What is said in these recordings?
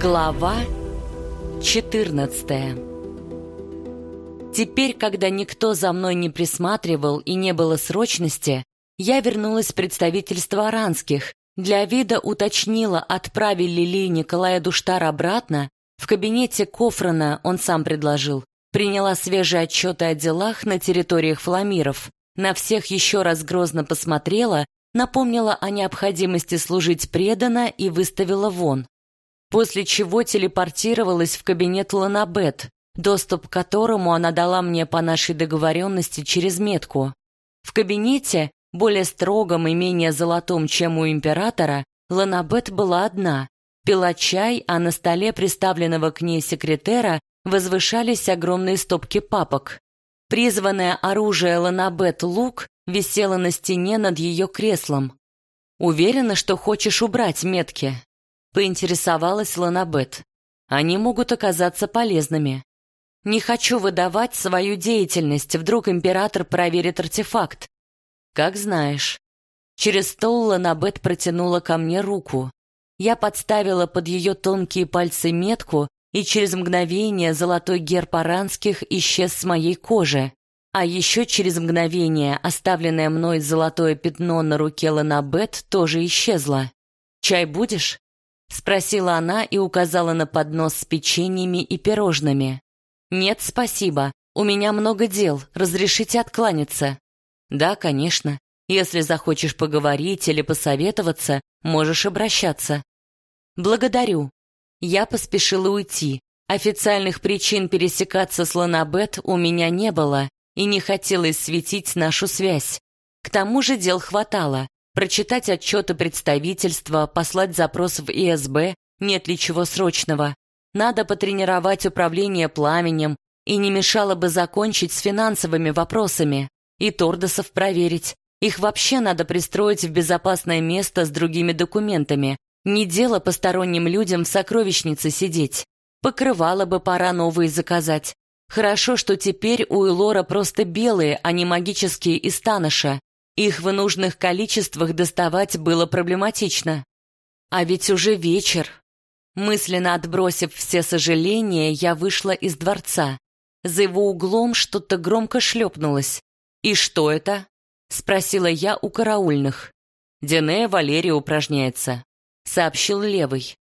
Глава 14 Теперь, когда никто за мной не присматривал и не было срочности, я вернулась в представительство Аранских, для вида уточнила, отправили ли Николая Душтар обратно, в кабинете Кофрана он сам предложил, приняла свежие отчеты о делах на территориях фламиров, на всех еще раз грозно посмотрела, напомнила о необходимости служить преданно и выставила вон. После чего телепортировалась в кабинет Ланабет, доступ к которому она дала мне по нашей договоренности через метку. В кабинете, более строгом и менее золотом, чем у императора, Ланабет была одна, пила чай, а на столе приставленного к ней секретера возвышались огромные стопки папок. Призванное оружие Ланабет лук висело на стене над ее креслом. «Уверена, что хочешь убрать метки?» — поинтересовалась Ланабет. «Они могут оказаться полезными. Не хочу выдавать свою деятельность, вдруг император проверит артефакт. Как знаешь». Через стол Ланабет протянула ко мне руку. Я подставила под ее тонкие пальцы метку, и через мгновение золотой герб аранских исчез с моей кожи. А еще через мгновение оставленное мной золотое пятно на руке Ланабет тоже исчезло. «Чай будешь?» — спросила она и указала на поднос с печеньями и пирожными. «Нет, спасибо. У меня много дел. Разрешите откланяться?» «Да, конечно. Если захочешь поговорить или посоветоваться, можешь обращаться. «Благодарю». Я поспешила уйти. Официальных причин пересекаться с Ланабет у меня не было, и не хотелось светить нашу связь. К тому же дел хватало. Прочитать отчеты представительства, послать запрос в ИСБ, нет ли чего срочного. Надо потренировать управление пламенем, и не мешало бы закончить с финансовыми вопросами. И Тордосов проверить. Их вообще надо пристроить в безопасное место с другими документами, не дело посторонним людям в сокровищнице сидеть. Покрывало бы пора новые заказать. Хорошо, что теперь у Элора просто белые, а не магические из Таныша. Их в нужных количествах доставать было проблематично. А ведь уже вечер. Мысленно отбросив все сожаления, я вышла из дворца. За его углом что-то громко шлепнулось. «И что это?» — спросила я у караульных. Денея Валерия упражняется сообщил левый.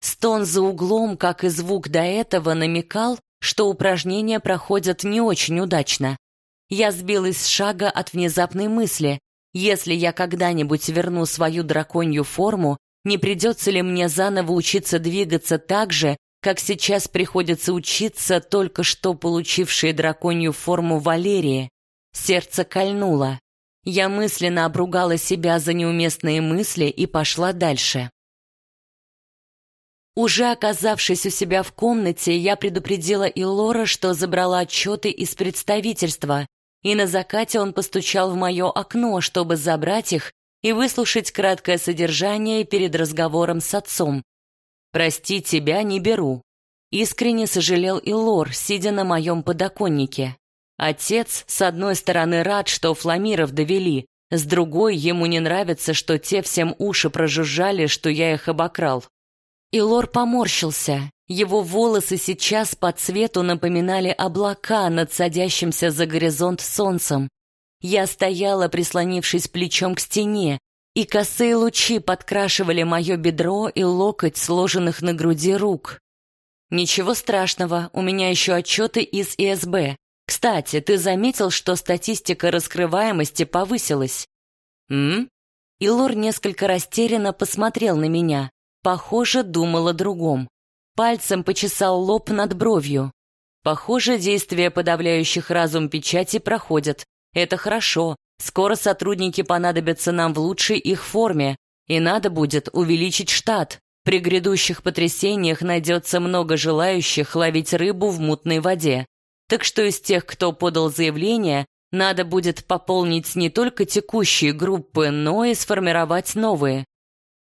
Стон за углом, как и звук до этого, намекал, что упражнения проходят не очень удачно. Я сбилась с шага от внезапной мысли. Если я когда-нибудь верну свою драконью форму, не придется ли мне заново учиться двигаться так же, как сейчас приходится учиться только что получившей драконью форму Валерии? Сердце кольнуло. Я мысленно обругала себя за неуместные мысли и пошла дальше. Уже оказавшись у себя в комнате, я предупредила Илора, что забрала отчеты из представительства, и на закате он постучал в мое окно, чтобы забрать их и выслушать краткое содержание перед разговором с отцом. «Прости, тебя не беру», — искренне сожалел Илор, сидя на моем подоконнике. Отец, с одной стороны, рад, что фламиров довели, с другой, ему не нравится, что те всем уши прожужжали, что я их обокрал. Илор поморщился. Его волосы сейчас по цвету напоминали облака над садящимся за горизонт солнцем. Я стояла, прислонившись плечом к стене, и косые лучи подкрашивали мое бедро и локоть сложенных на груди рук. «Ничего страшного, у меня еще отчеты из ИСБ. Кстати, ты заметил, что статистика раскрываемости повысилась?» «М?» Илор несколько растерянно посмотрел на меня. Похоже, думал о другом. Пальцем почесал лоб над бровью. Похоже, действия подавляющих разум печати проходят. Это хорошо. Скоро сотрудники понадобятся нам в лучшей их форме, и надо будет увеличить штат. При грядущих потрясениях найдется много желающих ловить рыбу в мутной воде. Так что из тех, кто подал заявление, надо будет пополнить не только текущие группы, но и сформировать новые.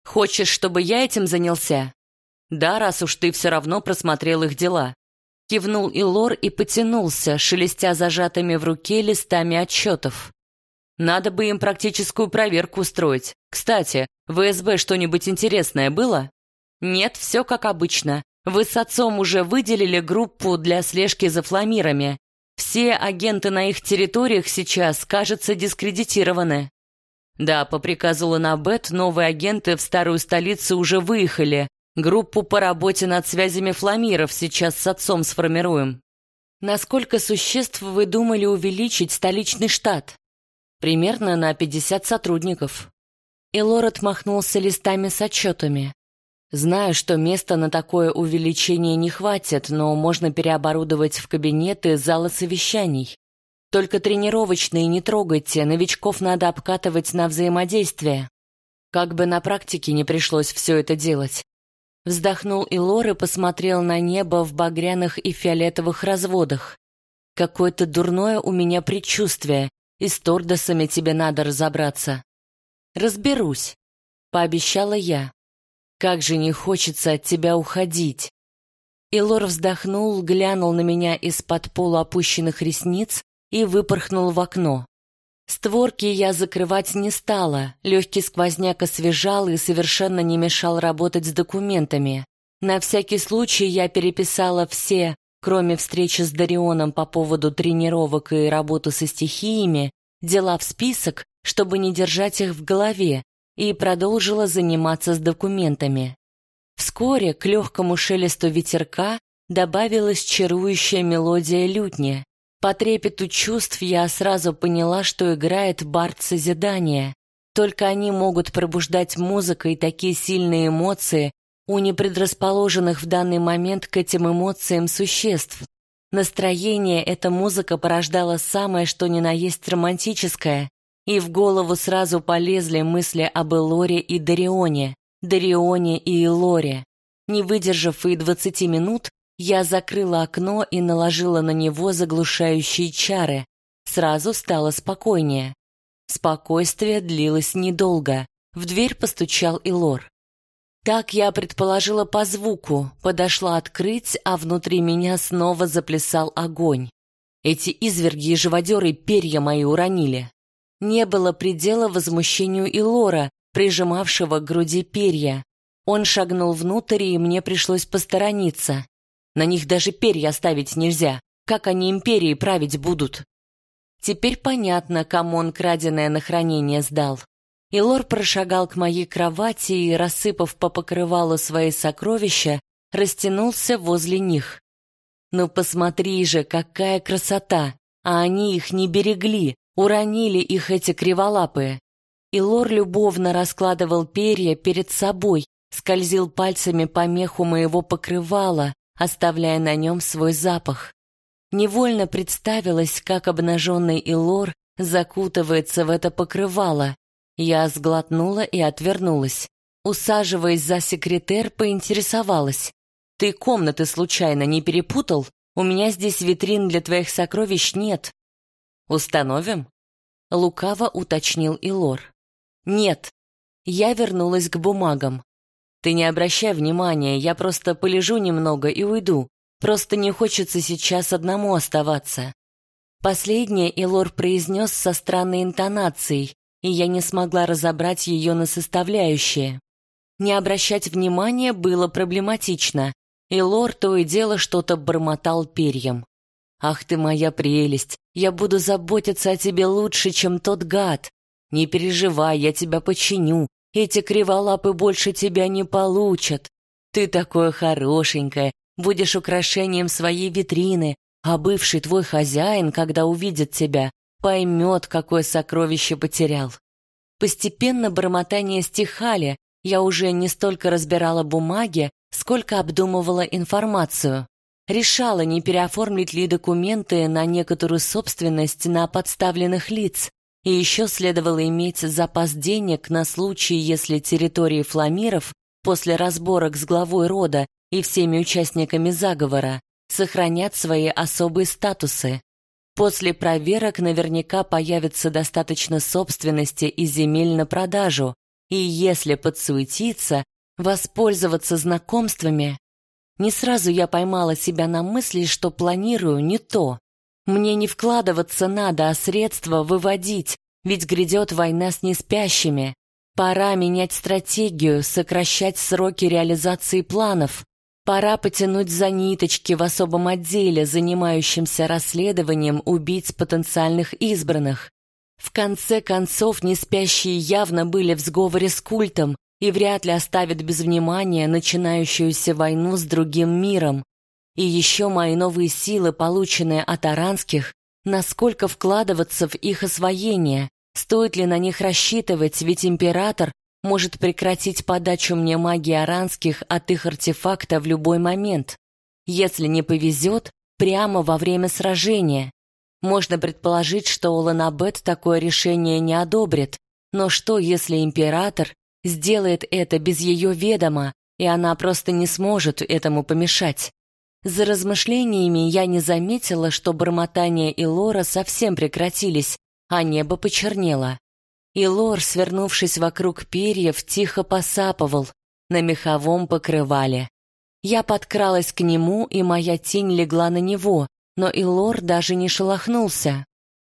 Хочешь, чтобы я этим занялся? Да, раз уж ты все равно просмотрел их дела. Кивнул Илор и потянулся, шелестя зажатыми в руке листами отчетов. Надо бы им практическую проверку устроить. Кстати, в СБ что-нибудь интересное было? Нет, все как обычно. Вы с отцом уже выделили группу для слежки за фламирами. Все агенты на их территориях сейчас, кажется, дискредитированы. Да, по приказу Ланабет новые агенты в старую столицу уже выехали. Группу по работе над связями фламиров сейчас с отцом сформируем. Насколько существ вы думали увеличить столичный штат? Примерно на 50 сотрудников. И Лор отмахнулся листами с отчетами. Знаю, что места на такое увеличение не хватит, но можно переоборудовать в кабинеты залы совещаний. Только тренировочные не трогайте, новичков надо обкатывать на взаимодействие. Как бы на практике не пришлось все это делать. Вздохнул Илор и посмотрел на небо в багряных и фиолетовых разводах. Какое-то дурное у меня предчувствие, и с Тордосами тебе надо разобраться. Разберусь, пообещала я. Как же не хочется от тебя уходить. Илор вздохнул, глянул на меня из-под полуопущенных ресниц и выпорхнул в окно. Створки я закрывать не стала, легкий сквозняк освежал и совершенно не мешал работать с документами. На всякий случай я переписала все, кроме встречи с Дарионом по поводу тренировок и работы со стихиями, дела в список, чтобы не держать их в голове, и продолжила заниматься с документами. Вскоре к легкому шелесту ветерка добавилась чарующая мелодия лютни. По трепету чувств я сразу поняла, что играет бард созидания. Только они могут пробуждать музыкой такие сильные эмоции у непредрасположенных в данный момент к этим эмоциям существ. Настроение эта музыка порождала самое что ни на есть романтическое, и в голову сразу полезли мысли об Элоре и Дарионе, Дарионе и Элоре. Не выдержав и двадцати минут, я закрыла окно и наложила на него заглушающие чары. Сразу стало спокойнее. Спокойствие длилось недолго. В дверь постучал Илор. Так я предположила по звуку, подошла открыть, а внутри меня снова заплясал огонь. Эти изверги и живодеры перья мои уронили. Не было предела возмущению и Лора, прижимавшего к груди перья. Он шагнул внутрь, и мне пришлось посторониться. На них даже перья оставить нельзя. Как они империей править будут? Теперь понятно, кому он краденое на хранение сдал. Илор прошагал к моей кровати и, рассыпав по покрывалу свои сокровища, растянулся возле них. Ну посмотри же, какая красота! А они их не берегли, Уронили их эти криволапые. И Лор любовно раскладывал перья перед собой, скользил пальцами по меху моего покрывала, оставляя на нем свой запах. Невольно представилось, как обнаженный Илор закутывается в это покрывало. Я сглотнула и отвернулась. Усаживаясь за секретер, поинтересовалась. «Ты комнаты случайно не перепутал? У меня здесь витрин для твоих сокровищ нет». «Установим?» — лукаво уточнил Илор. «Нет». Я вернулась к бумагам. «Ты не обращай внимания, я просто полежу немного и уйду. Просто не хочется сейчас одному оставаться». Последнее Илор произнес со странной интонацией, и я не смогла разобрать ее на составляющие. Не обращать внимания было проблематично, и Лор то и дело что-то бормотал перьям. «Ах ты моя прелесть! Я буду заботиться о тебе лучше, чем тот гад! Не переживай, я тебя починю. Эти криволапы больше тебя не получат. Ты такое хорошенькое, будешь украшением своей витрины, а бывший твой хозяин, когда увидит тебя, поймет, какое сокровище потерял». Постепенно бормотания стихали, я уже не столько разбирала бумаги, сколько обдумывала информацию. Решала, не переоформить ли документы на некоторую собственность на подставленных лиц. И еще следовало иметь запас денег на случай, если территории фламиров после разборок с главой рода и всеми участниками заговора сохранят свои особые статусы. После проверок наверняка появится достаточно собственности и земель на продажу, и если подсуетиться, воспользоваться знакомствами не сразу я поймала себя на мысли, что планирую не то. Мне не вкладываться надо, а средства выводить, ведь грядет война с неспящими. Пора менять стратегию, сокращать сроки реализации планов. Пора потянуть за ниточки в особом отделе, занимающемся расследованием убийц потенциальных избранных. В конце концов, неспящие явно были в сговоре с культом и вряд ли оставят без внимания начинающуюся войну с другим миром. И еще мои новые силы, полученные от аранских, насколько вкладываться в их освоение, стоит ли на них рассчитывать, ведь император может прекратить подачу мне магии аранских от их артефакта в любой момент. Если не повезет, прямо во время сражения. Можно предположить, что Оланабет такое решение не одобрит, но что, если император сделает это без ее ведома, и она просто не сможет этому помешать? За размышлениями я не заметила, что бормотание и Лора совсем прекратились, а небо почернело. И Лор, свернувшись вокруг перьев, тихо посапывал на меховом покрывале. Я подкралась к нему, и моя тень легла на него, но Илор даже не шелохнулся.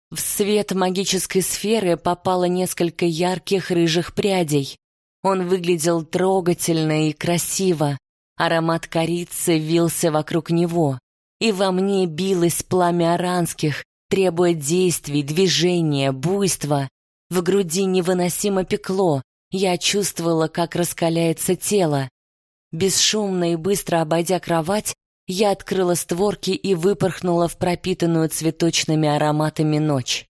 В свет магической сферы попало несколько ярких рыжих прядей. Он выглядел трогательно и красиво. Аромат корицы вился вокруг него. И во мне билось пламя аранских, требуя действий, движения, буйства. В груди невыносимо пекло. Я чувствовала, как раскаляется тело. Бесшумно и быстро обойдя кровать, я открыла створки и выпорхнула в пропитанную цветочными ароматами ночь.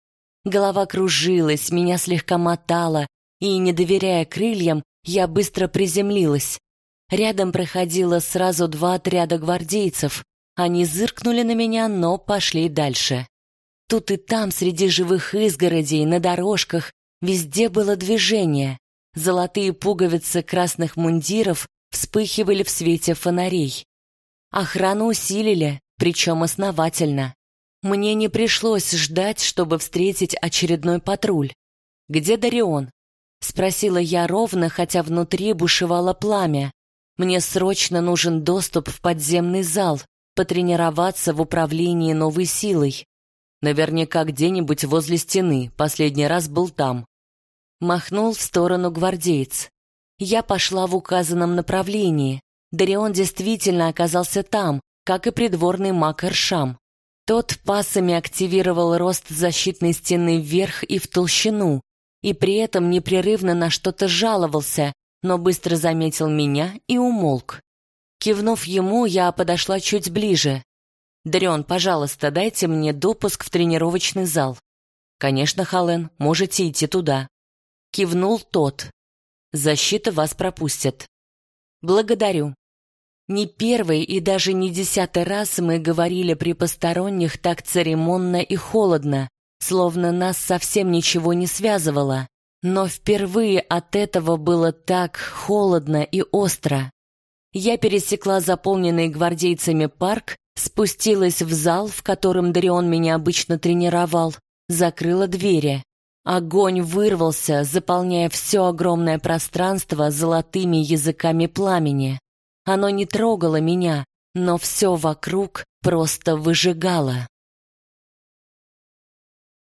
Голова кружилась, меня слегка мотало, и, не доверяя крыльям, я быстро приземлилась. Рядом проходило сразу два отряда гвардейцев. Они зыркнули на меня, но пошли дальше. Тут и там, среди живых изгородей, на дорожках, везде было движение. Золотые пуговицы красных мундиров вспыхивали в свете фонарей. Охрану усилили, причем основательно. Мне не пришлось ждать, чтобы встретить очередной патруль. «Где Дарион?» — спросила я ровно, хотя внутри бушевало пламя. «Мне срочно нужен доступ в подземный зал, потренироваться в управлении новой силой. Наверняка где-нибудь возле стены, последний раз был там». Махнул в сторону гвардеец. Я пошла в указанном направлении, Дарион действительно оказался там, как и придворный маг Эршам. Тот пасами активировал рост защитной стены вверх и в толщину, и при этом непрерывно на что-то жаловался, но быстро заметил меня и умолк. Кивнув ему, я подошла чуть ближе. «Дарион, пожалуйста, дайте мне допуск в тренировочный зал». «Конечно, Хален, можете идти туда». Кивнул тот. «Защита вас пропустит». «Благодарю». Не первый и даже не десятый раз мы говорили при посторонних так церемонно и холодно, словно нас совсем ничего не связывало. Но впервые от этого было так холодно и остро. Я пересекла заполненный гвардейцами парк, спустилась в зал, в котором Дарион меня обычно тренировал, закрыла двери. Огонь вырвался, заполняя все огромное пространство золотыми языками пламени. Оно не трогало меня, но все вокруг просто выжигало.